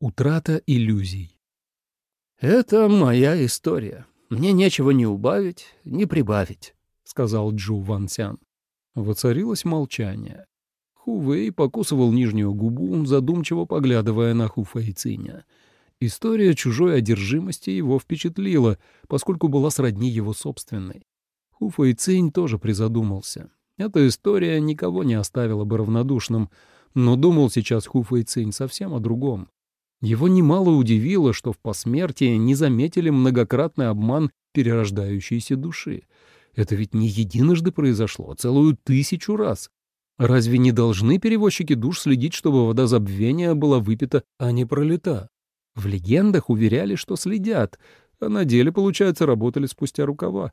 Утрата иллюзий. «Это моя история. Мне нечего ни убавить, ни прибавить», — сказал Джу Ван Сян. Воцарилось молчание. Ху Вэй покусывал нижнюю губу, задумчиво поглядывая на Ху Фэйциня. История чужой одержимости его впечатлила, поскольку была сродни его собственной. Ху Фэйцинь тоже призадумался. Эта история никого не оставила бы равнодушным, но думал сейчас Ху Фэйцинь совсем о другом. Его немало удивило, что в посмертии не заметили многократный обман перерождающейся души. Это ведь не единожды произошло, а целую тысячу раз. Разве не должны перевозчики душ следить, чтобы вода забвения была выпита, а не пролита? В легендах уверяли, что следят, а на деле, получается, работали спустя рукава.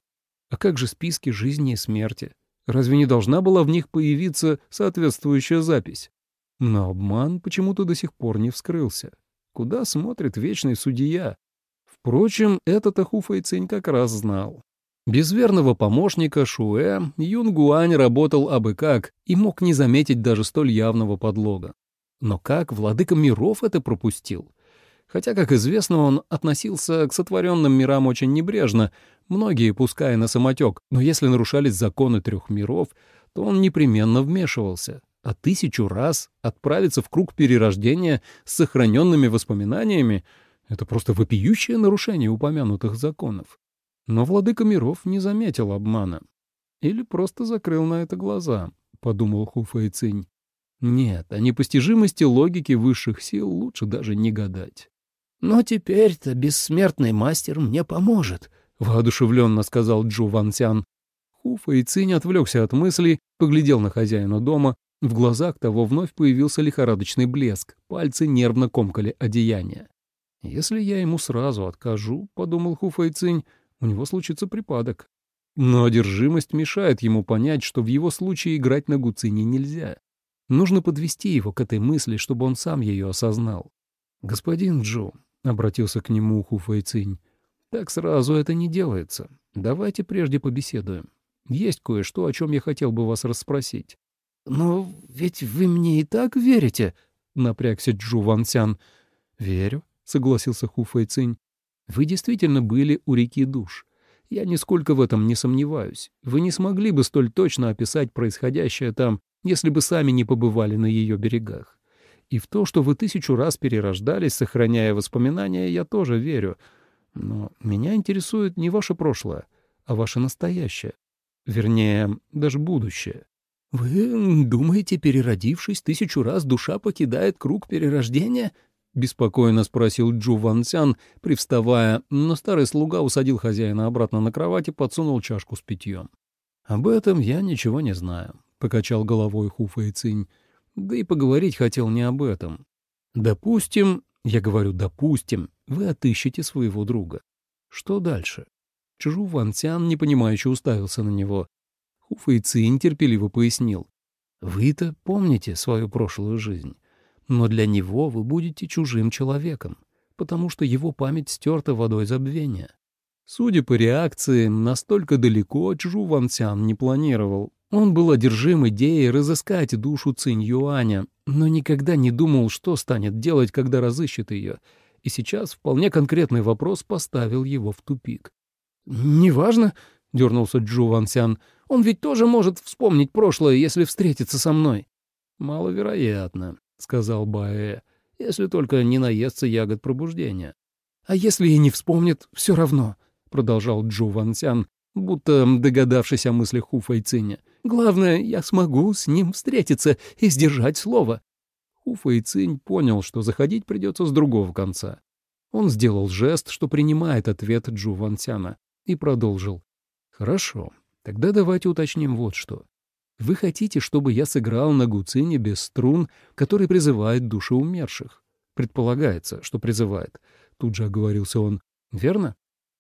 А как же списки жизни и смерти? Разве не должна была в них появиться соответствующая запись? Но обман почему-то до сих пор не вскрылся. Куда смотрит вечный судья? Впрочем, этот Цинь как раз знал. Без верного помощника Шуэ Юн Гуань работал абы как и мог не заметить даже столь явного подлога. Но как владыка миров это пропустил? Хотя, как известно, он относился к сотворенным мирам очень небрежно, многие пуская на самотек, но если нарушались законы трех миров, то он непременно вмешивался а тысячу раз отправиться в круг перерождения с сохраненными воспоминаниями — это просто вопиющее нарушение упомянутых законов. Но владыка миров не заметил обмана. Или просто закрыл на это глаза, — подумал и Цинь. Нет, о непостижимости логики высших сил лучше даже не гадать. «Но теперь-то бессмертный мастер мне поможет», — воодушевленно сказал Джу Ван Сян. Хуфа и Цинь отвлекся от мыслей, поглядел на хозяина дома в глазах того вновь появился лихорадочный блеск, пальцы нервно комкали одеяние. «Если я ему сразу откажу», — подумал Хуфайцинь, — «у него случится припадок». Но одержимость мешает ему понять, что в его случае играть на гуцине нельзя. Нужно подвести его к этой мысли, чтобы он сам ее осознал. «Господин Джо», — обратился к нему Хуфайцинь, — «так сразу это не делается. Давайте прежде побеседуем. Есть кое-что, о чем я хотел бы вас расспросить». «Но ведь вы мне и так верите?» — напрягся Джу Вансян. «Верю», — согласился Ху Фэйцинь. «Вы действительно были у реки душ. Я нисколько в этом не сомневаюсь. Вы не смогли бы столь точно описать происходящее там, если бы сами не побывали на ее берегах. И в то, что вы тысячу раз перерождались, сохраняя воспоминания, я тоже верю. Но меня интересует не ваше прошлое, а ваше настоящее. Вернее, даже будущее. «Вы думаете, переродившись тысячу раз, душа покидает круг перерождения?» — беспокойно спросил Джу Ван Цян, привставая, но старый слуга усадил хозяина обратно на кровать и подсунул чашку с питьем. «Об этом я ничего не знаю», — покачал головой Хуфа и Цинь. «Да и поговорить хотел не об этом. Допустим, я говорю «допустим», вы отыщете своего друга. Что дальше?» Чжу Ван Цян непонимающе уставился на него. Хуфэйцин терпеливо пояснил. «Вы-то помните свою прошлую жизнь, но для него вы будете чужим человеком, потому что его память стерта водой забвения». Судя по реакции, настолько далеко Чжу Вансян не планировал. Он был одержим идеей разыскать душу Цинь Юаня, но никогда не думал, что станет делать, когда разыщет ее, и сейчас вполне конкретный вопрос поставил его в тупик. «Неважно», — дернулся Джу Вансян, — он ведь тоже может вспомнить прошлое, если встретится со мной». «Маловероятно», — сказал Баэ, — «если только не наестся ягод пробуждения». «А если и не вспомнит, все равно», — продолжал Джу Вансян, будто догадавшись о мыслях Ху Файциня. «Главное, я смогу с ним встретиться и сдержать слово». Ху Файцинь понял, что заходить придется с другого конца. Он сделал жест, что принимает ответ Джу Вансяна, и продолжил. «Хорошо, Тогда давайте уточним вот что. Вы хотите, чтобы я сыграл на гуцине без струн, который призывает души умерших? Предполагается, что призывает. Тут же оговорился он. Верно?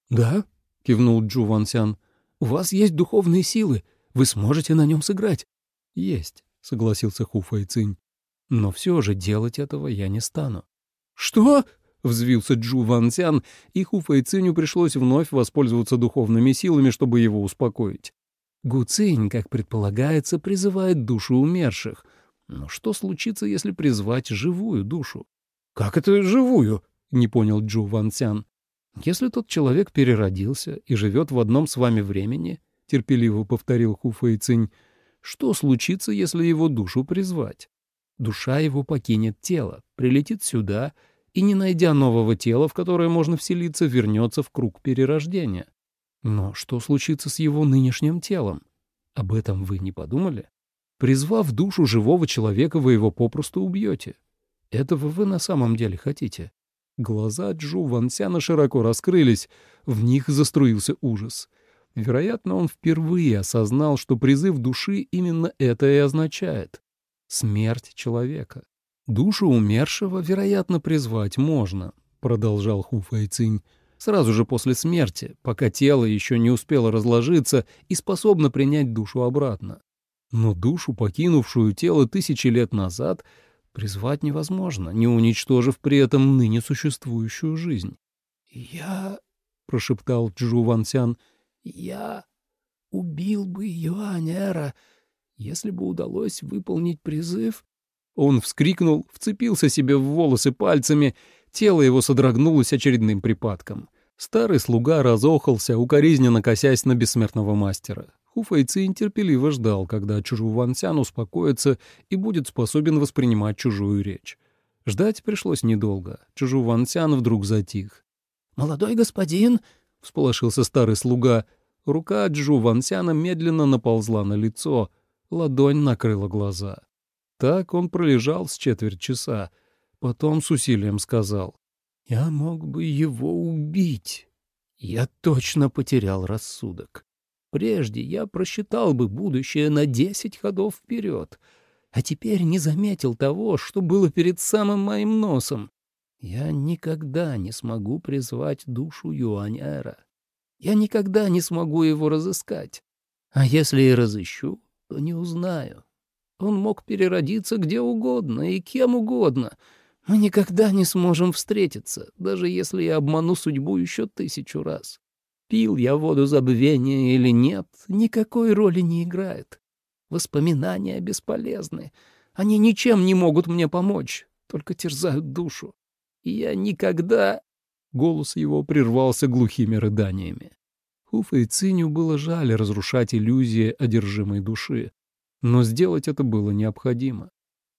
Да, кивнул Джу Вансян. У вас есть духовные силы. Вы сможете на нем сыграть. Есть, согласился Ху Фэйцинь. Но все же делать этого я не стану. Что? Взвился Джу Вансян, и Ху Фэйциню пришлось вновь воспользоваться духовными силами, чтобы его успокоить. Гуцинь, как предполагается, призывает душу умерших. Но что случится, если призвать живую душу? «Как это живую?» — не понял Джу Вансян. «Если тот человек переродился и живет в одном с вами времени, — терпеливо повторил Ху Фэйцинь, — что случится, если его душу призвать? Душа его покинет тело, прилетит сюда и, не найдя нового тела, в которое можно вселиться, вернется в круг перерождения. Но что случится с его нынешним телом? Об этом вы не подумали? Призвав душу живого человека, вы его попросту убьете. Этого вы на самом деле хотите? Глаза Джу Вансяна широко раскрылись, в них заструился ужас. Вероятно, он впервые осознал, что призыв души именно это и означает — смерть человека. «Душу умершего, вероятно, призвать можно», — продолжал Ху Фэйцинь, «сразу же после смерти, пока тело еще не успело разложиться и способно принять душу обратно. Но душу, покинувшую тело тысячи лет назад, призвать невозможно, не уничтожив при этом ныне существующую жизнь. «Я...» — прошептал Джу Вансян. «Я убил бы Юанера, если бы удалось выполнить призыв». Он вскрикнул, вцепился себе в волосы пальцами, тело его содрогнулось очередным припадком. Старый слуга разохался, укоризненно косясь на бессмертного мастера. Хуфэйцин терпеливо ждал, когда Чужу Вансян успокоится и будет способен воспринимать чужую речь. Ждать пришлось недолго. Чужу Вансян вдруг затих. «Молодой господин!» — всполошился старый слуга. Рука Джу Вансяна медленно наползла на лицо, ладонь накрыла глаза. Так он пролежал с четверть часа. Потом с усилием сказал. «Я мог бы его убить. Я точно потерял рассудок. Прежде я просчитал бы будущее на десять ходов вперед, а теперь не заметил того, что было перед самым моим носом. Я никогда не смогу призвать душу Юаньэра. Я никогда не смогу его разыскать. А если и разыщу, то не узнаю. Он мог переродиться где угодно и кем угодно. Мы никогда не сможем встретиться, даже если я обману судьбу еще тысячу раз. Пил я воду забвения или нет, никакой роли не играет. Воспоминания бесполезны. Они ничем не могут мне помочь, только терзают душу. И я никогда...» Голос его прервался глухими рыданиями. Хуфа и Циню было жаль разрушать иллюзии одержимой души, но сделать это было необходимо.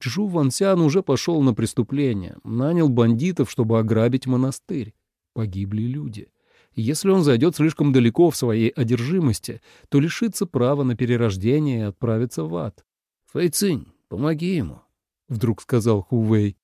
Чжу Вансян уже пошел на преступление, нанял бандитов, чтобы ограбить монастырь. Погибли люди. Если он зайдет слишком далеко в своей одержимости, то лишится права на перерождение и отправится в ад. «Фэйцинь, помоги ему», — вдруг сказал Хувей.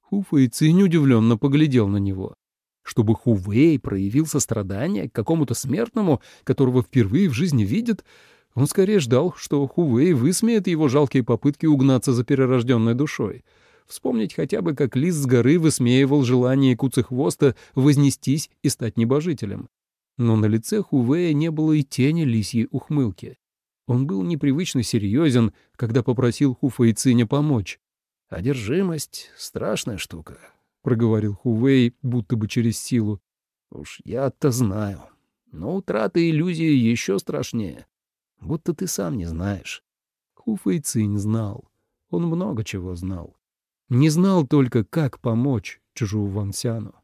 Ху Фэйцинь удивленно поглядел на него. Чтобы Хувей проявил сострадание к какому-то смертному, которого впервые в жизни видит, он скорее ждал, что Хувей высмеет его жалкие попытки угнаться за перерожденной душой — Вспомнить хотя бы, как лис с горы высмеивал желание куцехвоста вознестись и стать небожителем. Но на лице Хувея не было и тени лисьей ухмылки. Он был непривычно серьезен, когда попросил Хуфаициня помочь. «Одержимость — страшная штука», — проговорил Хувей, будто бы через силу. «Уж я-то знаю. Но утрата иллюзии еще страшнее. Будто ты сам не знаешь». Хуфэйцинь знал. Он много чего знал. Не знал только, как помочь Чжу Вансяну.